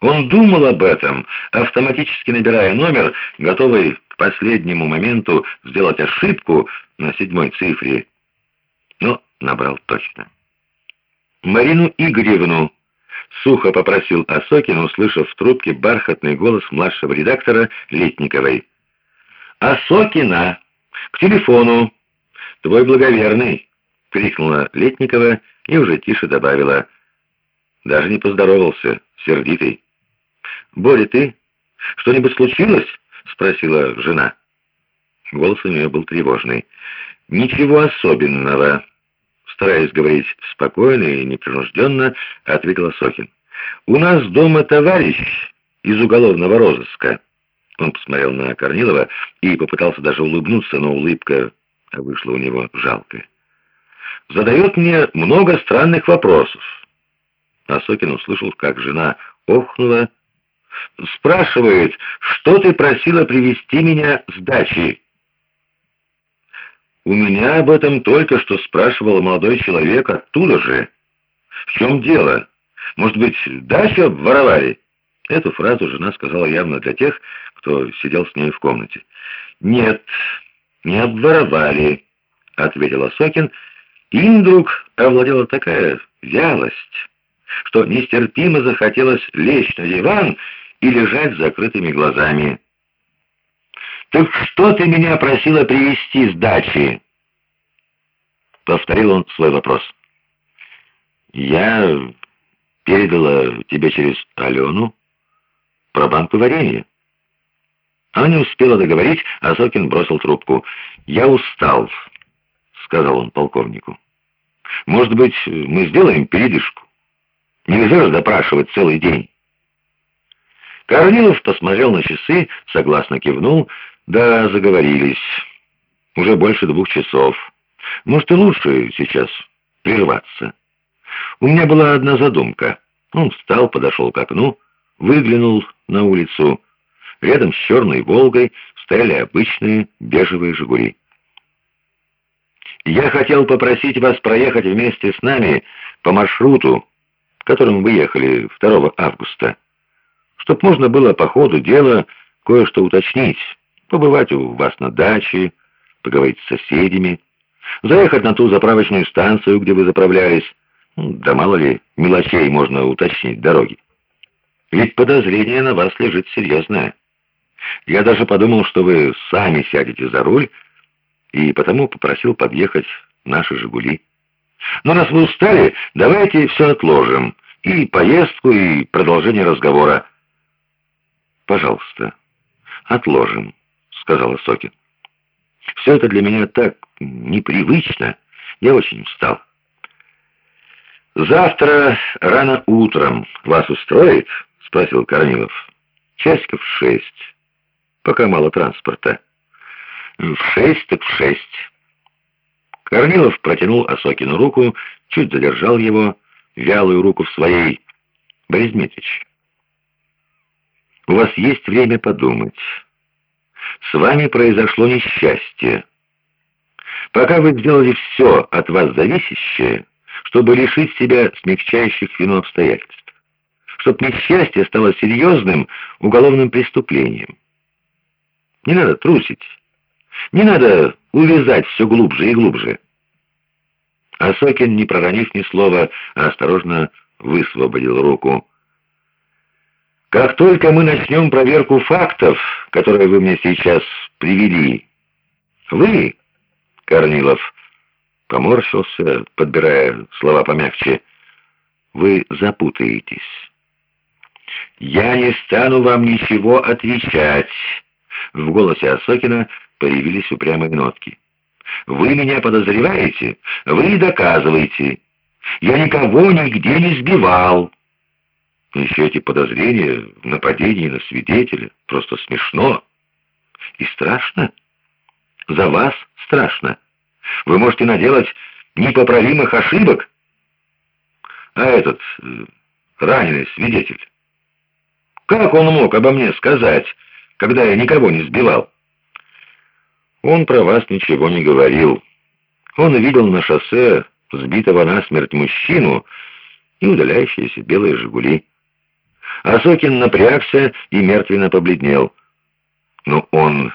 Он думал об этом, автоматически набирая номер, готовый к последнему моменту сделать ошибку на седьмой цифре, но набрал точно. «Марину Игоревну!» — сухо попросил Осокин, услышав в трубке бархатный голос младшего редактора Летниковой. «Осокина! К телефону! Твой благоверный!» — крикнула Летникова и уже тише добавила. Даже не поздоровался, сердитый. «Боря, ты? Что-нибудь случилось?» — спросила жена. Голос у нее был тревожный. «Ничего особенного», — стараясь говорить спокойно и непринужденно, ответила Сохин. «У нас дома товарищ из уголовного розыска». Он посмотрел на Корнилова и попытался даже улыбнуться, но улыбка вышла у него жалкая. «Задает мне много странных вопросов». Осокин услышал, как жена охнула Спрашивает, что ты просила привести меня с дачи? У меня об этом только что спрашивал молодой человек оттуда же. В чем дело? Может быть, дачу обворовали? Эту фразу жена сказала явно для тех, кто сидел с ней в комнате. «Нет, не обворовали», — ответила Сокин, им вдруг овладела такая вялость, что нестерпимо захотелось лечь на диван и лежать с закрытыми глазами. «Так что ты меня просила привезти с дачи?» Повторил он свой вопрос. «Я передала тебе через Алену про банку варенья». Она не успела договорить, а Сокин бросил трубку. «Я устал», — сказал он полковнику. «Может быть, мы сделаем передышку? Нельзя же допрашивать целый день». Корнилов посмотрел на часы, согласно кивнул, да заговорились. Уже больше двух часов. Может, и лучше сейчас прерваться. У меня была одна задумка. Он встал, подошел к окну, выглянул на улицу. Рядом с черной «Волгой» стояли обычные бежевые «Жигули». «Я хотел попросить вас проехать вместе с нами по маршруту, которым вы ехали 2 августа» чтоб можно было по ходу дела кое-что уточнить, побывать у вас на даче, поговорить с соседями, заехать на ту заправочную станцию, где вы заправлялись, да мало ли мелочей можно уточнить дороги. Ведь подозрение на вас лежит серьезное. Я даже подумал, что вы сами сядете за руль, и потому попросил подъехать наши «Жигули». Но раз вы устали, давайте все отложим, и поездку, и продолжение разговора. «Пожалуйста, отложим», — сказала Сокин. «Все это для меня так непривычно. Я очень устал». «Завтра рано утром вас устроит?» — спросил Корнилов. «Часиков шесть. Пока мало транспорта». «В шесть так в шесть». Корнилов протянул Осокину руку, чуть задержал его, вялую руку в своей. «Борис Дмитриевич, у вас есть время подумать. С вами произошло несчастье. Пока вы сделали все от вас зависящее, чтобы лишить себя смягчающих вину обстоятельств, чтобы несчастье стало серьезным уголовным преступлением. Не надо трусить, не надо увязать все глубже и глубже. Асокин, не проронив ни слова, а осторожно высвободил руку. Как только мы начнем проверку фактов, которые вы мне сейчас привели, вы, Корнилов, поморщился, подбирая слова помягче, вы запутаетесь. Я не стану вам ничего отвечать. В голосе Осокина появились упрямые нотки. Вы меня подозреваете? Вы доказываете. Я никого нигде не сбивал. Еще эти подозрения в нападении на свидетеля. Просто смешно. И страшно. За вас страшно. Вы можете наделать непоправимых ошибок. А этот э, раненый свидетель, как он мог обо мне сказать, когда я никого не сбивал? Он про вас ничего не говорил. Он видел на шоссе сбитого насмерть мужчину и удаляющиеся белые «Жигули». Азокин напрягся и мертвенно побледнел. «Ну, он